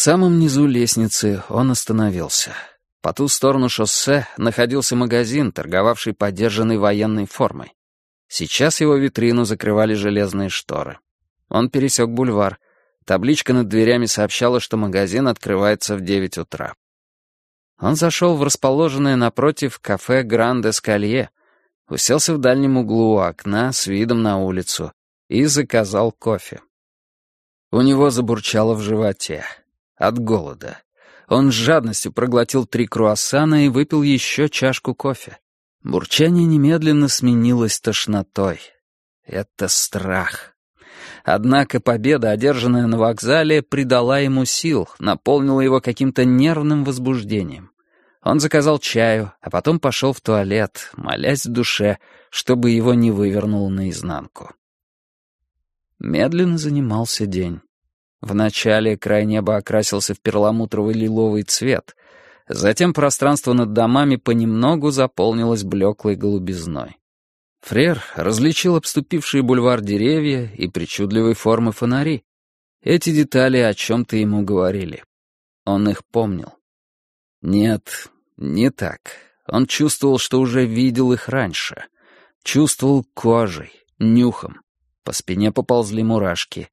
самом низу лестницы он остановился. По ту сторону шоссе находился магазин, торговавший подержанной военной формой. Сейчас его витрину закрывали железные шторы. Он пересек бульвар. Табличка над дверями сообщала, что магазин открывается в девять утра. Он зашел в расположенное напротив кафе «Гранд Эскалье», уселся в дальнем углу у окна с видом на улицу и заказал кофе. У него забурчало в животе. От голода. Он с жадностью проглотил три круассана и выпил еще чашку кофе. Бурчание немедленно сменилось тошнотой. Это страх. Однако победа, одержанная на вокзале, придала ему сил, наполнила его каким-то нервным возбуждением. Он заказал чаю, а потом пошел в туалет, молясь в душе, чтобы его не вывернуло наизнанку. Медленно занимался день. Вначале край неба окрасился в перламутровый лиловый цвет, затем пространство над домами понемногу заполнилось блеклой голубизной. Фрер различил обступившие бульвар деревья и причудливой формы фонари. Эти детали о чем-то ему говорили. Он их помнил. Нет, не так. Он чувствовал, что уже видел их раньше. Чувствовал кожей, нюхом. По спине поползли мурашки.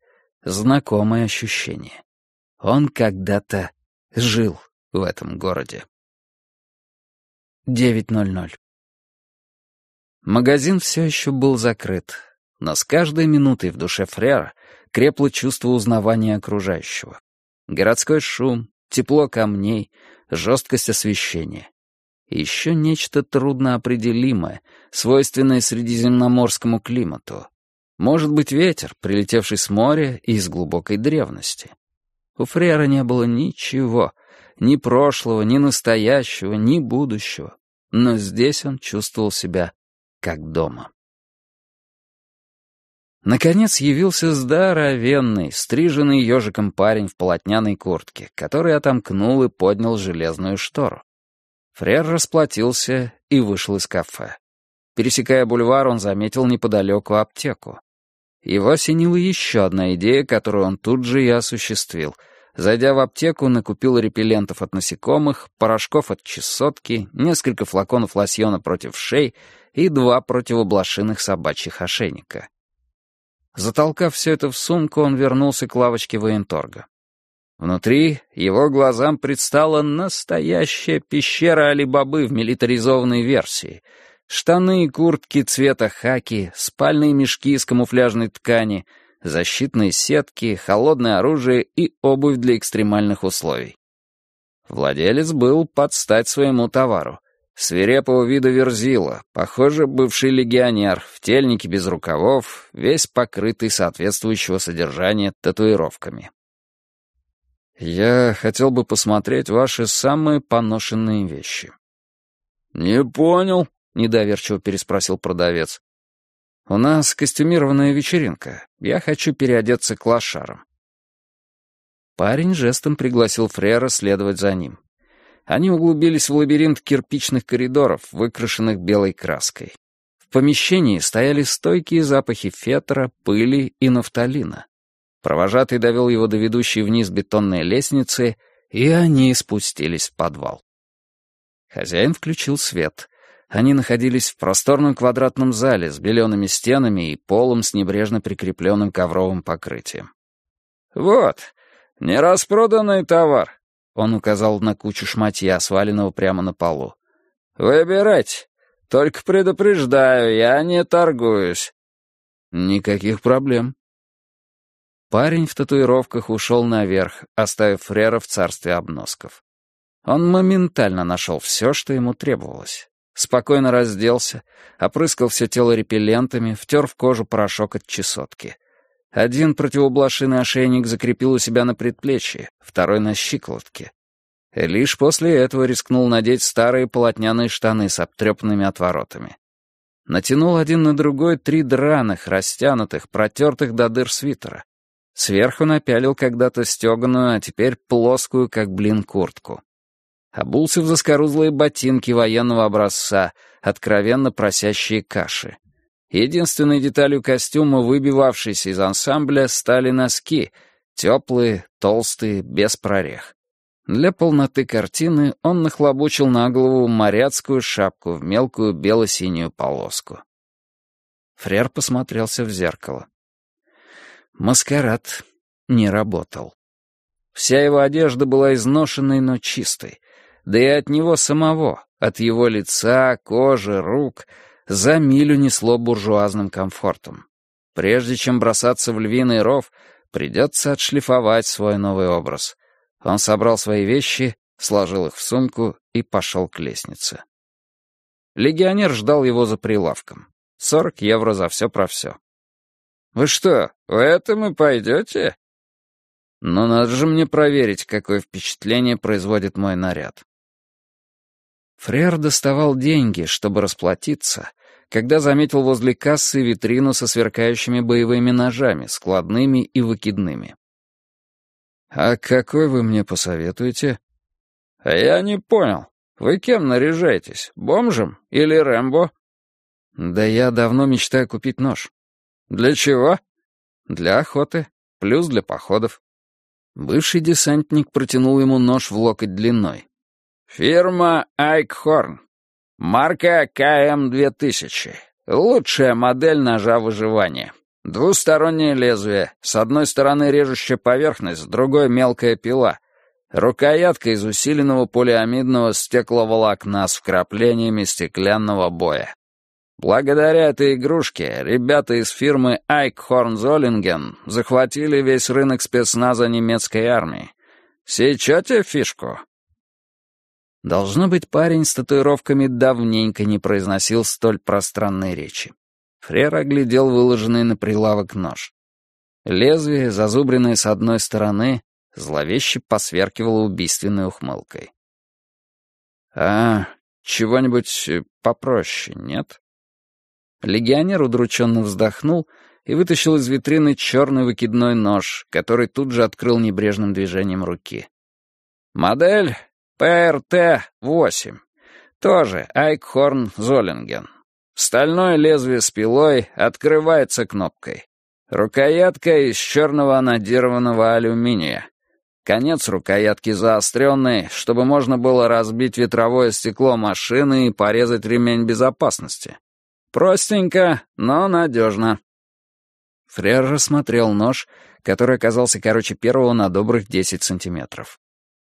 Знакомое ощущение. Он когда-то жил в этом городе. 9.00. Магазин все еще был закрыт, но с каждой минутой в душе Фрера крепло чувство узнавания окружающего. Городской шум, тепло камней, жесткость освещения. Еще нечто трудноопределимое, свойственное средиземноморскому климату. Может быть, ветер, прилетевший с моря и из глубокой древности. У Фрера не было ничего, ни прошлого, ни настоящего, ни будущего. Но здесь он чувствовал себя как дома. Наконец явился здоровенный, стриженный ежиком парень в полотняной куртке, который отомкнул и поднял железную штору. Фрер расплатился и вышел из кафе. Пересекая бульвар, он заметил неподалеку аптеку. Его осенила еще одна идея, которую он тут же и осуществил — Зайдя в аптеку, накупил репеллентов от насекомых, порошков от чесотки, несколько флаконов лосьона против шей и два противоблошиных собачьих ошейника. Затолкав все это в сумку, он вернулся к лавочке военторга. Внутри его глазам предстала настоящая пещера Алибабы в милитаризованной версии. Штаны и куртки цвета хаки, спальные мешки из камуфляжной ткани — защитные сетки, холодное оружие и обувь для экстремальных условий. Владелец был под стать своему товару. Свирепого вида верзила, похоже, бывший легионер, в тельнике без рукавов, весь покрытый соответствующего содержания татуировками. «Я хотел бы посмотреть ваши самые поношенные вещи». «Не понял», — недоверчиво переспросил продавец. «У нас костюмированная вечеринка. Я хочу переодеться к лошарам». Парень жестом пригласил Фрера следовать за ним. Они углубились в лабиринт кирпичных коридоров, выкрашенных белой краской. В помещении стояли стойкие запахи фетра, пыли и нафталина. Провожатый довел его до ведущей вниз бетонной лестницы, и они спустились в подвал. Хозяин включил свет — они находились в просторном квадратном зале с белеными стенами и полом с небрежно прикрепленным ковровым покрытием. «Вот, нераспроданный товар», — он указал на кучу шматья, сваленного прямо на полу. «Выбирайте. Только предупреждаю, я не торгуюсь». «Никаких проблем». Парень в татуировках ушел наверх, оставив Фрера в царстве обносков. Он моментально нашел все, что ему требовалось. Спокойно разделся, опрыскал все тело репеллентами, втер в кожу порошок от чесотки. Один противоблошиный ошейник закрепил у себя на предплечье, второй на щиколотке. Лишь после этого рискнул надеть старые полотняные штаны с обтрепанными отворотами. Натянул один на другой три драных, растянутых, протертых до дыр свитера. Сверху напялил когда-то стеганую, а теперь плоскую, как блин, куртку обулся в заскорузлые ботинки военного образца, откровенно просящие каши. Единственной деталью костюма, выбивавшейся из ансамбля, стали носки, Теплые, толстые, без прорех. Для полноты картины он нахлобучил на голову моряцкую шапку в мелкую бело-синюю полоску. Фрер посмотрелся в зеркало. Маскарад не работал. Вся его одежда была изношенной, но чистой. Да и от него самого, от его лица, кожи, рук, за милю несло буржуазным комфортом. Прежде чем бросаться в львиный ров, придется отшлифовать свой новый образ. Он собрал свои вещи, сложил их в сумку и пошел к лестнице. Легионер ждал его за прилавком. Сорок евро за все про все. «Вы что, в этом и пойдете?» Но надо же мне проверить, какое впечатление производит мой наряд. Фрер доставал деньги, чтобы расплатиться, когда заметил возле кассы витрину со сверкающими боевыми ножами, складными и выкидными. «А какой вы мне посоветуете?» «А я не понял. Вы кем наряжаетесь, бомжем или Рэмбо?» «Да я давно мечтаю купить нож». «Для чего?» «Для охоты, плюс для походов». Бывший десантник протянул ему нож в локоть длиной. «Фирма Айкхорн. Марка КМ-2000. Лучшая модель ножа выживания. Двустороннее лезвие. С одной стороны режущая поверхность, с другой мелкая пила. Рукоятка из усиленного полиамидного стекловолокна с вкраплениями стеклянного боя. Благодаря этой игрушке ребята из фирмы Eichhorn Zollingen захватили весь рынок спецназа немецкой армии. Сечете фишку? Должно быть, парень с татуировками давненько не произносил столь пространной речи. Фрер оглядел выложенный на прилавок нож. Лезвие, зазубренное с одной стороны, зловеще посверкивало убийственной ухмылкой. «А чего-нибудь попроще, нет?» Легионер удрученно вздохнул и вытащил из витрины черный выкидной нож, который тут же открыл небрежным движением руки. «Модель ПРТ-8. Тоже Айкхорн Золинген. Стальное лезвие с пилой открывается кнопкой. Рукоятка из черного анодированного алюминия. Конец рукоятки заостренный, чтобы можно было разбить ветровое стекло машины и порезать ремень безопасности. Простенько, но надежно. Фрер рассмотрел нож, который оказался короче первого на добрых десять сантиметров.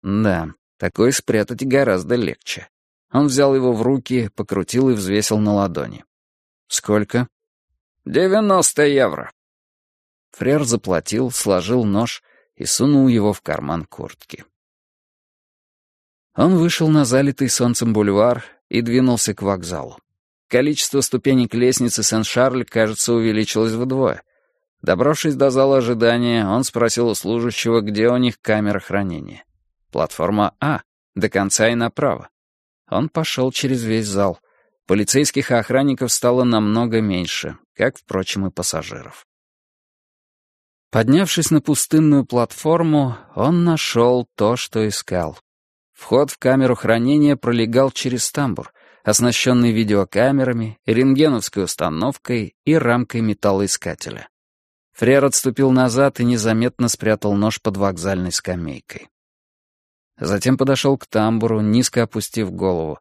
Да, такой спрятать гораздо легче. Он взял его в руки, покрутил и взвесил на ладони. «Сколько?» «Девяносто евро». Фрер заплатил, сложил нож и сунул его в карман куртки. Он вышел на залитый солнцем бульвар и двинулся к вокзалу. Количество ступенек лестницы Сен-Шарль, кажется, увеличилось вдвое. Добравшись до зала ожидания, он спросил у служащего, где у них камера хранения. Платформа А, до конца и направо. Он пошел через весь зал. Полицейских и охранников стало намного меньше, как, впрочем, и пассажиров. Поднявшись на пустынную платформу, он нашел то, что искал. Вход в камеру хранения пролегал через тамбур — оснащенный видеокамерами, рентгеновской установкой и рамкой металлоискателя. Фрер отступил назад и незаметно спрятал нож под вокзальной скамейкой. Затем подошел к тамбуру, низко опустив голову,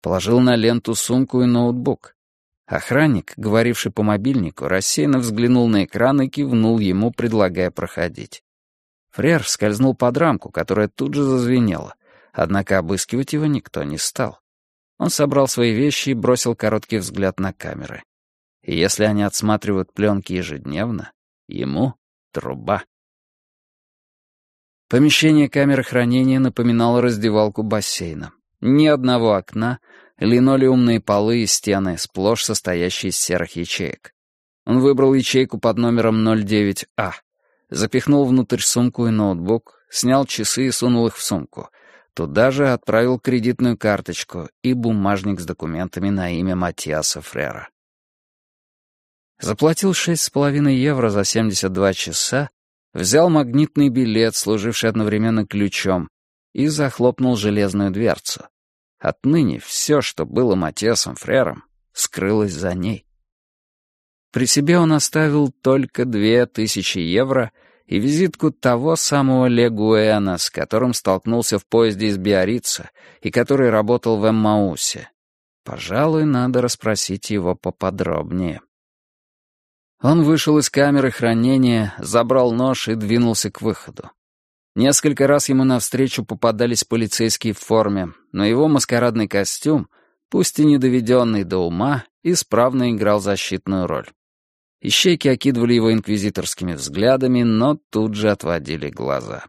положил на ленту сумку и ноутбук. Охранник, говоривший по мобильнику, рассеянно взглянул на экран и кивнул ему, предлагая проходить. Фрер скользнул под рамку, которая тут же зазвенела, однако обыскивать его никто не стал. Он собрал свои вещи и бросил короткий взгляд на камеры. И если они отсматривают пленки ежедневно, ему труба. Помещение камеры хранения напоминало раздевалку бассейна. Ни одного окна, линолеумные полы и стены, сплошь состоящие из серых ячеек. Он выбрал ячейку под номером 09А, запихнул внутрь сумку и ноутбук, снял часы и сунул их в сумку — Туда же отправил кредитную карточку и бумажник с документами на имя Матиаса Фрера. Заплатил шесть с половиной евро за 72 часа, взял магнитный билет, служивший одновременно ключом, и захлопнул железную дверцу. Отныне все, что было Матиасом Фрером, скрылось за ней. При себе он оставил только две тысячи евро и визитку того самого Легуэна, с которым столкнулся в поезде из Биорица и который работал в Эммаусе. Пожалуй, надо расспросить его поподробнее. Он вышел из камеры хранения, забрал нож и двинулся к выходу. Несколько раз ему навстречу попадались полицейские в форме, но его маскарадный костюм, пусть и не доведенный до ума, исправно играл защитную роль. Ищейки окидывали его инквизиторскими взглядами, но тут же отводили глаза.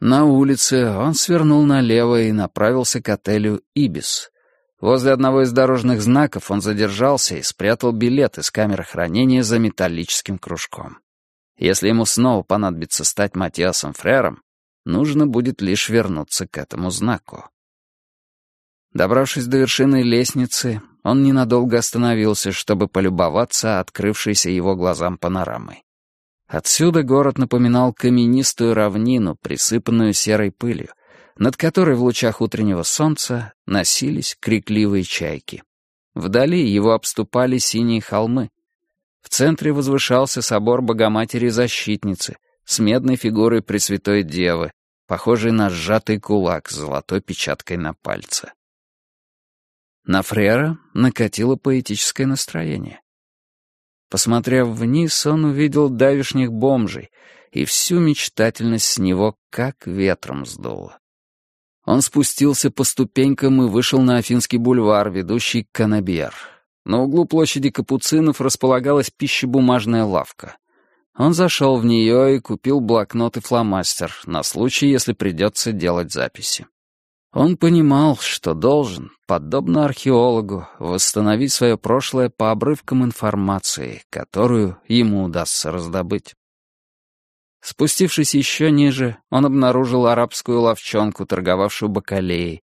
На улице он свернул налево и направился к отелю «Ибис». Возле одного из дорожных знаков он задержался и спрятал билет из камеры хранения за металлическим кружком. Если ему снова понадобится стать Матиасом Фрером, нужно будет лишь вернуться к этому знаку. Добравшись до вершины лестницы, он ненадолго остановился, чтобы полюбоваться открывшейся его глазам панорамой. Отсюда город напоминал каменистую равнину, присыпанную серой пылью, над которой в лучах утреннего солнца носились крикливые чайки. Вдали его обступали синие холмы. В центре возвышался собор Богоматери-Защитницы с медной фигурой Пресвятой Девы, похожей на сжатый кулак с золотой печаткой на пальце. На Фрера накатило поэтическое настроение. Посмотрев вниз, он увидел давишних бомжей, и всю мечтательность с него как ветром сдуло. Он спустился по ступенькам и вышел на Афинский бульвар, ведущий к Канабер. На углу площади Капуцинов располагалась пищебумажная лавка. Он зашел в нее и купил блокнот и фломастер на случай, если придется делать записи. Он понимал, что должен, подобно археологу, восстановить свое прошлое по обрывкам информации, которую ему удастся раздобыть. Спустившись еще ниже, он обнаружил арабскую ловчонку, торговавшую бакалеей.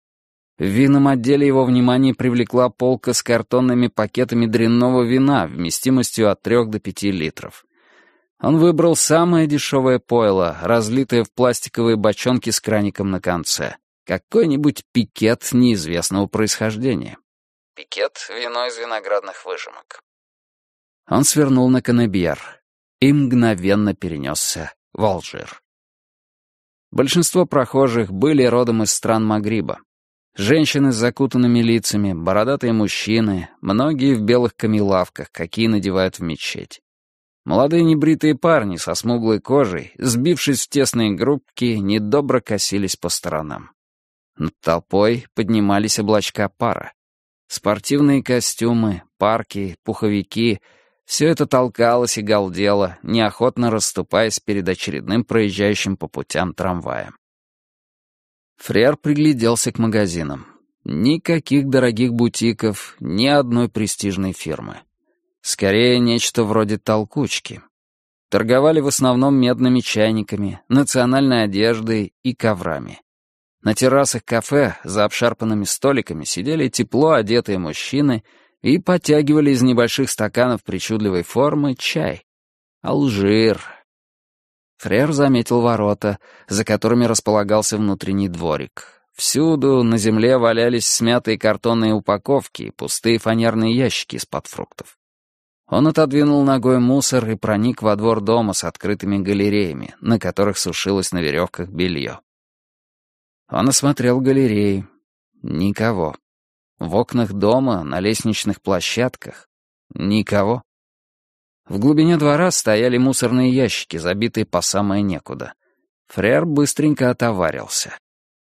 В винном отделе его внимание привлекла полка с картонными пакетами дрянного вина вместимостью от трех до пяти литров. Он выбрал самое дешевое пойло, разлитое в пластиковые бочонки с краником на конце — какой-нибудь пикет неизвестного происхождения. Пикет — вино из виноградных выжимок. Он свернул на Канебьер и мгновенно перенесся в Алжир. Большинство прохожих были родом из стран Магриба. Женщины с закутанными лицами, бородатые мужчины, многие в белых камелавках, какие надевают в мечеть. Молодые небритые парни со смуглой кожей, сбившись в тесные группки, недобро косились по сторонам. Над толпой поднимались облачка пара. Спортивные костюмы, парки, пуховики — все это толкалось и галдело, неохотно расступаясь перед очередным проезжающим по путям трамваем. Фрер пригляделся к магазинам. Никаких дорогих бутиков, ни одной престижной фирмы. Скорее, нечто вроде толкучки. Торговали в основном медными чайниками, национальной одеждой и коврами. На террасах кафе за обшарпанными столиками сидели тепло одетые мужчины и подтягивали из небольших стаканов причудливой формы чай. Алжир. Фрер заметил ворота, за которыми располагался внутренний дворик. Всюду на земле валялись смятые картонные упаковки и пустые фанерные ящики из-под фруктов. Он отодвинул ногой мусор и проник во двор дома с открытыми галереями, на которых сушилось на веревках белье. Он осмотрел галереи. Никого. В окнах дома, на лестничных площадках. Никого. В глубине двора стояли мусорные ящики, забитые по самое некуда. Фрер быстренько отоварился.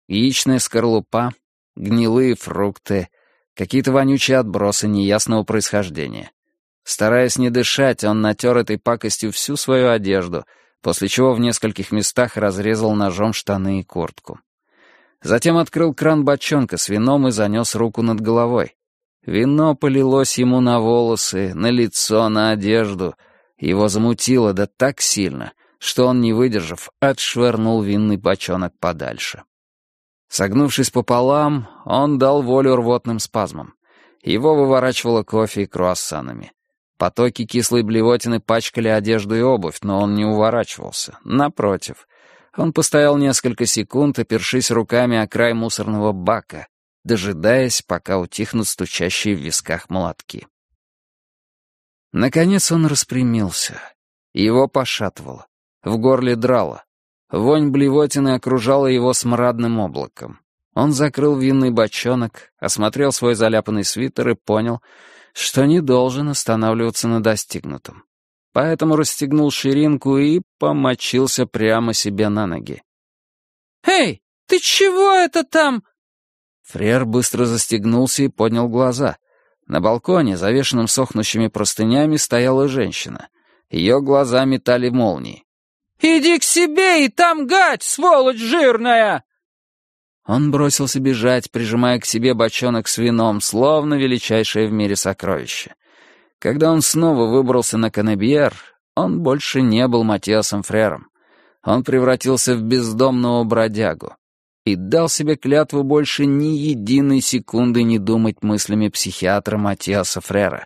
Яичная скорлупа, гнилые фрукты, какие-то вонючие отбросы неясного происхождения. Стараясь не дышать, он натер этой пакостью всю свою одежду, после чего в нескольких местах разрезал ножом штаны и куртку. Затем открыл кран бочонка с вином и занес руку над головой. Вино полилось ему на волосы, на лицо, на одежду. Его замутило да так сильно, что он, не выдержав, отшвырнул винный бочонок подальше. Согнувшись пополам, он дал волю рвотным спазмам. Его выворачивало кофе и круассанами. Потоки кислой блевотины пачкали одежду и обувь, но он не уворачивался. Напротив, он постоял несколько секунд, опершись руками о край мусорного бака, дожидаясь, пока утихнут стучащие в висках молотки. Наконец он распрямился. Его пошатывало. В горле драло. Вонь блевотины окружала его смрадным облаком. Он закрыл винный бочонок, осмотрел свой заляпанный свитер и понял, что не должен останавливаться на достигнутом. Поэтому расстегнул ширинку и помочился прямо себе на ноги. «Эй, ты чего это там?» Фрер быстро застегнулся и поднял глаза. На балконе, завешенном сохнущими простынями, стояла женщина. Ее глаза метали молнии. «Иди к себе и там гать, сволочь жирная!» Он бросился бежать, прижимая к себе бочонок с вином, словно величайшее в мире сокровище. Когда он снова выбрался на Канебьер, он больше не был Матиасом Фрером. Он превратился в бездомного бродягу и дал себе клятву больше ни единой секунды не думать мыслями психиатра Матиаса Фрера.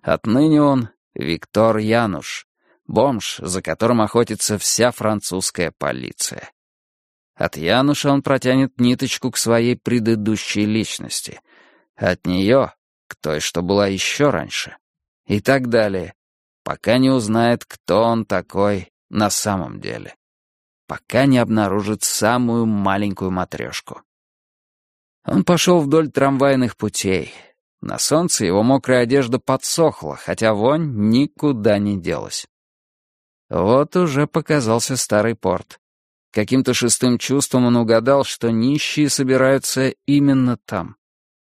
Отныне он Виктор Януш, бомж, за которым охотится вся французская полиция. От Януша он протянет ниточку к своей предыдущей личности. От нее — к той, что была еще раньше. И так далее, пока не узнает, кто он такой на самом деле. Пока не обнаружит самую маленькую матрешку. Он пошел вдоль трамвайных путей. На солнце его мокрая одежда подсохла, хотя вонь никуда не делась. Вот уже показался старый порт. Каким-то шестым чувством он угадал, что нищие собираются именно там.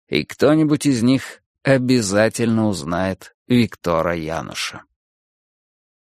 И кто-нибудь из них обязательно узнает Виктора Януша.